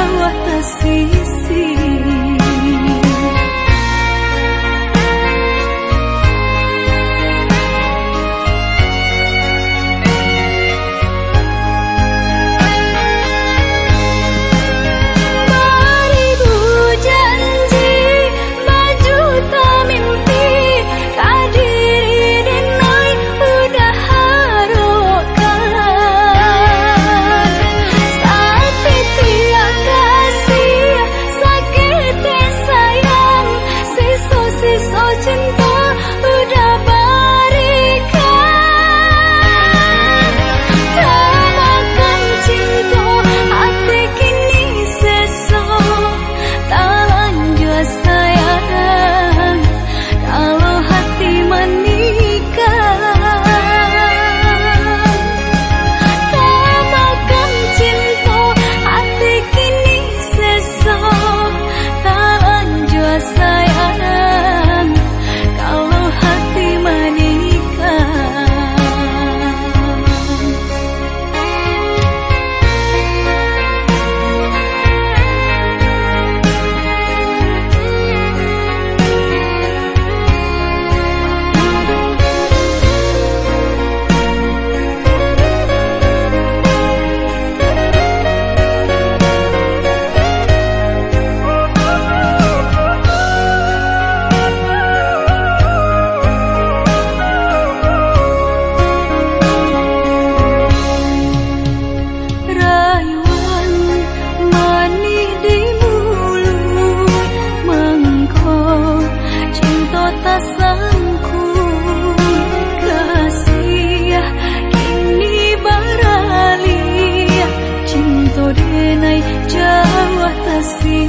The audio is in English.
What buah kasih así.